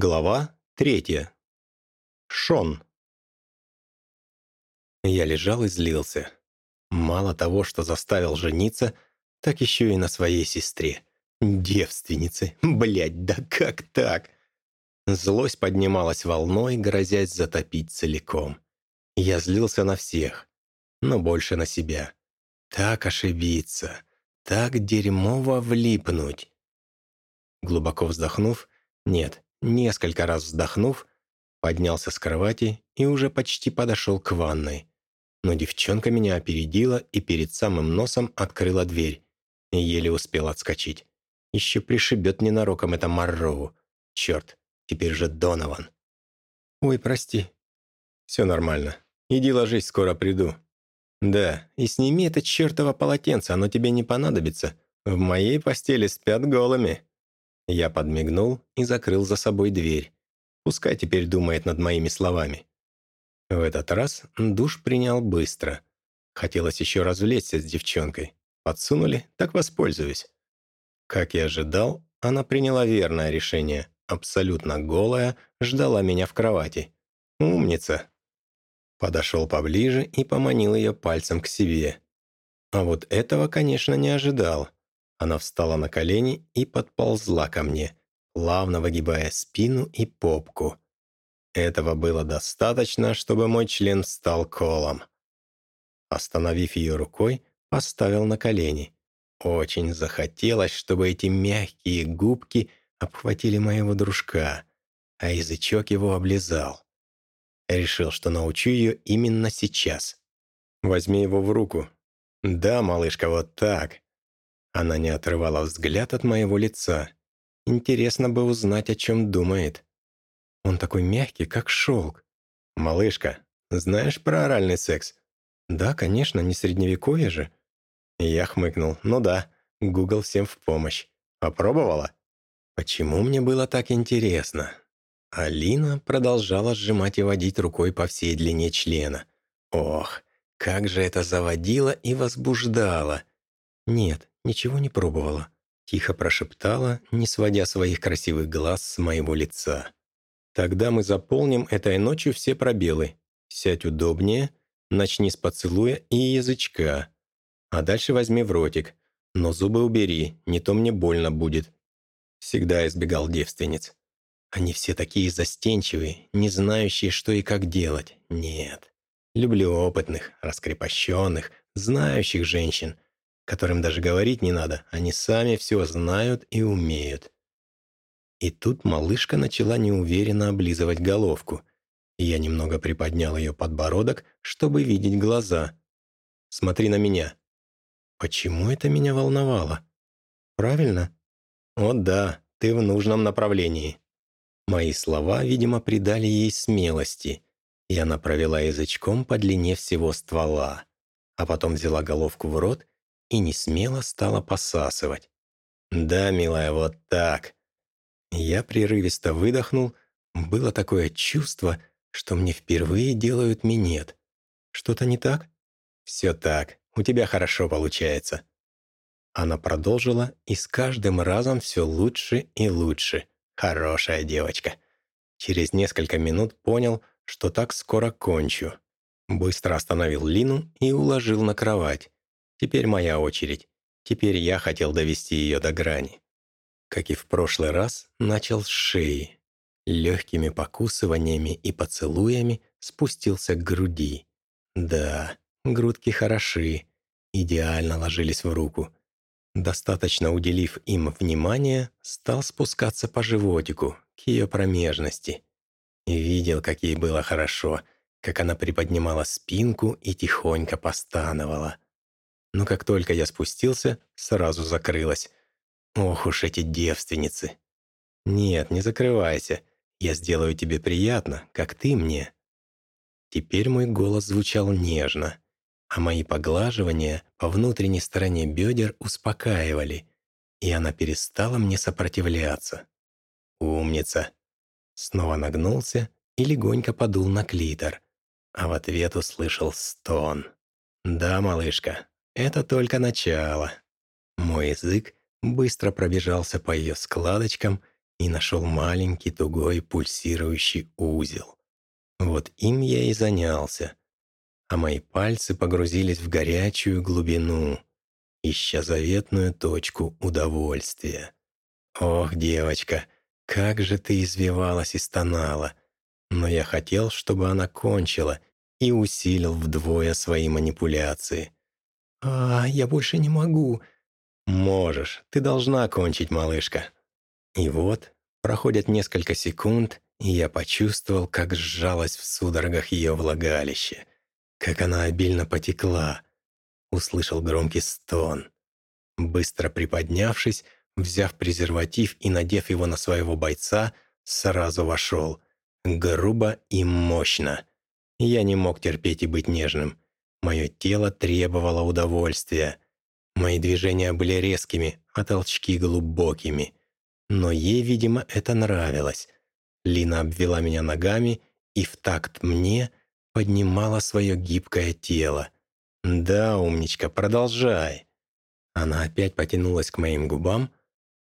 Глава третья. Шон. Я лежал и злился. Мало того, что заставил жениться, так еще и на своей сестре. Девственнице. Блядь, да как так? Злость поднималась волной, грозясь затопить целиком. Я злился на всех, но больше на себя. Так ошибиться, так дерьмово влипнуть. Глубоко вздохнув, нет, несколько раз вздохнув, поднялся с кровати и уже почти подошел к ванной. Но девчонка меня опередила и перед самым носом открыла дверь. И еле успел отскочить. Еще пришибет ненароком это Марроу. Черт, теперь же Донован. «Ой, прости». «Все нормально. Иди ложись, скоро приду». «Да, и сними это чертово полотенце, оно тебе не понадобится. В моей постели спят голыми». Я подмигнул и закрыл за собой дверь. Пускай теперь думает над моими словами. В этот раз душ принял быстро. Хотелось еще развлечься с девчонкой. Подсунули, так воспользуюсь. Как и ожидал, она приняла верное решение. Абсолютно голая, ждала меня в кровати. Умница. Подошел поближе и поманил ее пальцем к себе. А вот этого, конечно, не ожидал. Она встала на колени и подползла ко мне, плавно выгибая спину и попку. Этого было достаточно, чтобы мой член стал колом. Остановив ее рукой, поставил на колени. Очень захотелось, чтобы эти мягкие губки обхватили моего дружка, а язычок его облизал. Решил, что научу ее именно сейчас. «Возьми его в руку». «Да, малышка, вот так. Она не отрывала взгляд от моего лица. Интересно бы узнать, о чем думает. Он такой мягкий, как шелк. «Малышка, знаешь про оральный секс?» «Да, конечно, не средневековье же». Я хмыкнул. «Ну да, Гугл всем в помощь. Попробовала?» Почему мне было так интересно? Алина продолжала сжимать и водить рукой по всей длине члена. Ох, как же это заводило и возбуждало. Нет, ничего не пробовала», — тихо прошептала, не сводя своих красивых глаз с моего лица. «Тогда мы заполним этой ночью все пробелы. Сядь удобнее, начни с поцелуя и язычка. А дальше возьми в ротик. Но зубы убери, не то мне больно будет». Всегда избегал девственниц. Они все такие застенчивые, не знающие, что и как делать. Нет. Люблю опытных, раскрепощенных, знающих женщин — которым даже говорить не надо, они сами все знают и умеют. И тут малышка начала неуверенно облизывать головку. Я немного приподнял ее подбородок, чтобы видеть глаза. «Смотри на меня». Почему это меня волновало? Правильно? О да, ты в нужном направлении. Мои слова, видимо, придали ей смелости, и она провела язычком по длине всего ствола, а потом взяла головку в рот и не смело стала посасывать. «Да, милая, вот так». Я прерывисто выдохнул. Было такое чувство, что мне впервые делают минет. Что-то не так? Все так. У тебя хорошо получается. Она продолжила, и с каждым разом все лучше и лучше. Хорошая девочка. Через несколько минут понял, что так скоро кончу. Быстро остановил Лину и уложил на кровать. Теперь моя очередь. Теперь я хотел довести ее до грани. Как и в прошлый раз, начал с шеи. Легкими покусываниями и поцелуями спустился к груди. Да, грудки хороши, идеально ложились в руку. Достаточно уделив им внимание, стал спускаться по животику, к ее промежности. И видел, как ей было хорошо, как она приподнимала спинку и тихонько постановала но как только я спустился, сразу закрылась. Ох уж эти девственницы. Нет, не закрывайся. Я сделаю тебе приятно, как ты мне. Теперь мой голос звучал нежно, а мои поглаживания по внутренней стороне бедер успокаивали, и она перестала мне сопротивляться. Умница. Снова нагнулся и легонько подул на клитор, а в ответ услышал стон. «Да, малышка, это только начало. Мой язык быстро пробежался по ее складочкам и нашел маленький тугой пульсирующий узел. Вот им я и занялся, а мои пальцы погрузились в горячую глубину, ища заветную точку удовольствия. Ох, девочка, как же ты извивалась и стонала. Но я хотел, чтобы она кончила, и усилил вдвое свои манипуляции. «А, я больше не могу». «Можешь, ты должна кончить, малышка». И вот, проходят несколько секунд, и я почувствовал, как сжалась в судорогах ее влагалище, как она обильно потекла. Услышал громкий стон. Быстро приподнявшись, взяв презерватив и надев его на своего бойца, сразу вошел. Грубо и мощно. Я не мог терпеть и быть нежным. Мое тело требовало удовольствия. Мои движения были резкими, а толчки глубокими. Но ей, видимо, это нравилось. Лина обвела меня ногами и в такт мне поднимала свое гибкое тело. «Да, умничка, продолжай». Она опять потянулась к моим губам,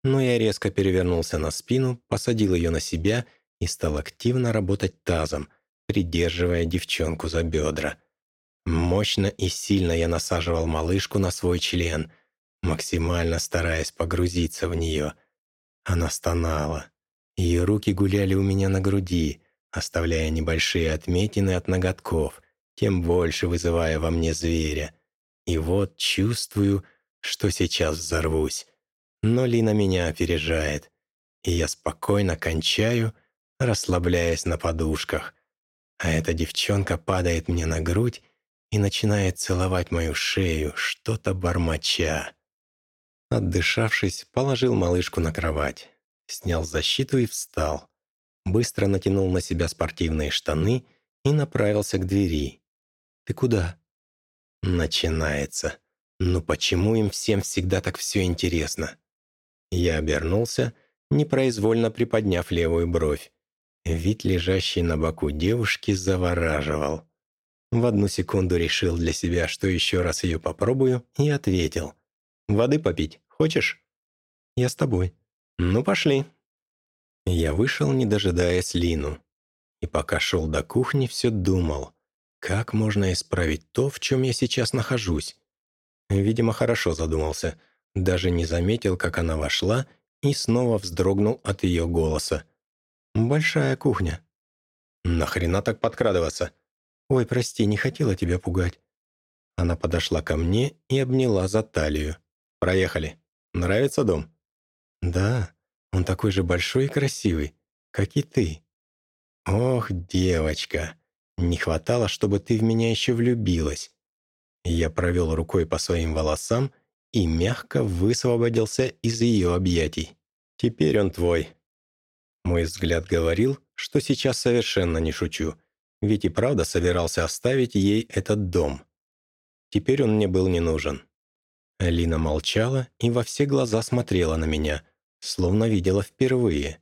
но я резко перевернулся на спину, посадил ее на себя и стал активно работать тазом, придерживая девчонку за бедра. Мощно и сильно я насаживал малышку на свой член, максимально стараясь погрузиться в нее. Она стонала. Ее руки гуляли у меня на груди, оставляя небольшие отметины от ноготков, тем больше вызывая во мне зверя. И вот чувствую, что сейчас взорвусь. Но Лина меня опережает, и я спокойно кончаю, расслабляясь на подушках, а эта девчонка падает мне на грудь и начинает целовать мою шею, что-то бормоча. Отдышавшись, положил малышку на кровать, снял защиту и встал. Быстро натянул на себя спортивные штаны и направился к двери. «Ты куда?» Начинается. «Ну почему им всем всегда так все интересно?» Я обернулся, непроизвольно приподняв левую бровь. Вид лежащей на боку девушки завораживал. В одну секунду решил для себя, что еще раз ее попробую, и ответил. «Воды попить хочешь?» «Я с тобой». «Ну, пошли». Я вышел, не дожидаясь Лину. И пока шел до кухни, все думал, как можно исправить то, в чем я сейчас нахожусь. Видимо, хорошо задумался. Даже не заметил, как она вошла, и снова вздрогнул от ее голоса. «Большая кухня». «Нахрена так подкрадываться?» «Ой, прости, не хотела тебя пугать». Она подошла ко мне и обняла за талию. «Проехали. Нравится дом?» «Да, он такой же большой и красивый, как и ты». «Ох, девочка, не хватало, чтобы ты в меня еще влюбилась». Я провел рукой по своим волосам и мягко высвободился из ее объятий. «Теперь он твой. Мой взгляд говорил, что сейчас совершенно не шучу, ведь и правда собирался оставить ей этот дом. Теперь он мне был не нужен. Алина молчала и во все глаза смотрела на меня, словно видела впервые.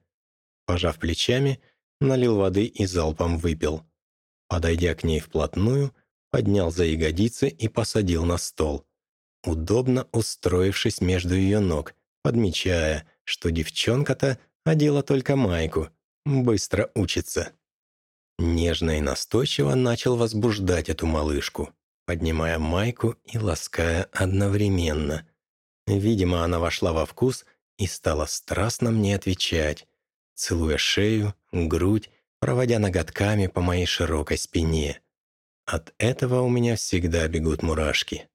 Пожав плечами, налил воды и залпом выпил. Подойдя к ней вплотную, поднял за ягодицы и посадил на стол, удобно устроившись между ее ног, подмечая, что девчонка-то одела только майку, быстро учится. Нежно и настойчиво начал возбуждать эту малышку, поднимая майку и лаская одновременно. Видимо, она вошла во вкус и стала страстно мне отвечать, целуя шею, грудь, проводя ноготками по моей широкой спине. От этого у меня всегда бегут мурашки.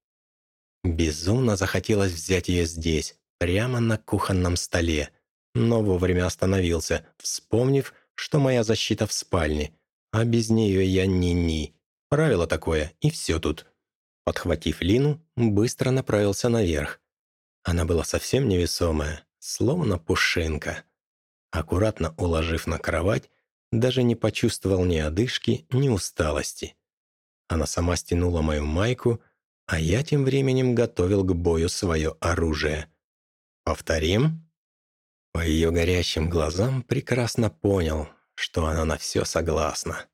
Безумно захотелось взять ее здесь, прямо на кухонном столе, но вовремя остановился, вспомнив, что моя защита в спальне, а без нее я ни-ни. Правило такое, и все тут. Подхватив Лину, быстро направился наверх. Она была совсем невесомая, словно пушинка. Аккуратно уложив на кровать, даже не почувствовал ни одышки, ни усталости. Она сама стянула мою майку, а я тем временем готовил к бою свое оружие. «Повторим?» По ее горящим глазам прекрасно понял, что она на все согласна.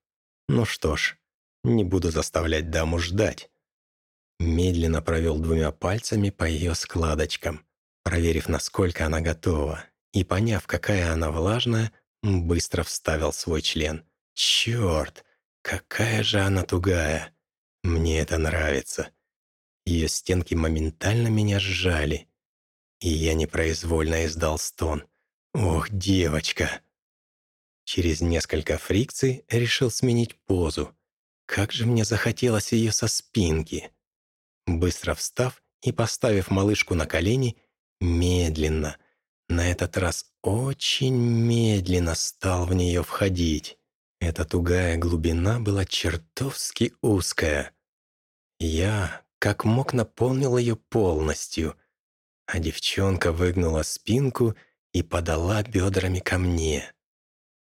Ну что ж, не буду заставлять даму ждать. Медленно провел двумя пальцами по ее складочкам, проверив, насколько она готова, и, поняв, какая она влажная, быстро вставил свой член. «Черт, какая же она тугая! Мне это нравится!» Ее стенки моментально меня сжали, и я непроизвольно издал стон. «Ох, девочка!» Через несколько фрикций решил сменить позу. Как же мне захотелось ее со спинки. Быстро встав и поставив малышку на колени, медленно, на этот раз очень медленно стал в нее входить. Эта тугая глубина была чертовски узкая. Я, как мог, наполнил ее полностью, а девчонка выгнула спинку и подала бедрами ко мне.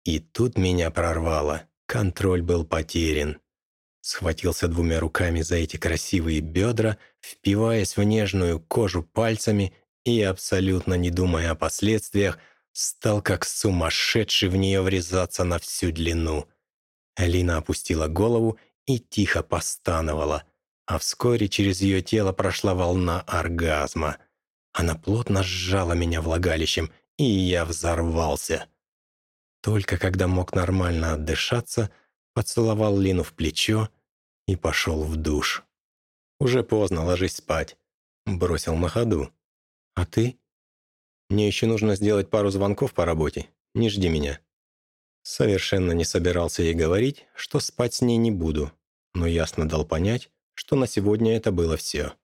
И тут меня прорвало. Контроль был потерян. Схватился двумя руками за эти красивые бедра, впиваясь в нежную кожу пальцами и, абсолютно не думая о последствиях, стал как сумасшедший в нее врезаться на всю длину. Алина опустила голову и тихо постановала, а вскоре через ее тело прошла волна оргазма. Она плотно сжала меня влагалищем, и я взорвался. Только когда мог нормально отдышаться, поцеловал Лину в плечо и пошел в душ. «Уже поздно, ложись спать», — бросил на ходу. «А ты?» «Мне еще нужно сделать пару звонков по работе. Не жди меня». Совершенно не собирался ей говорить, что спать с ней не буду, но ясно дал понять, что на сегодня это было все.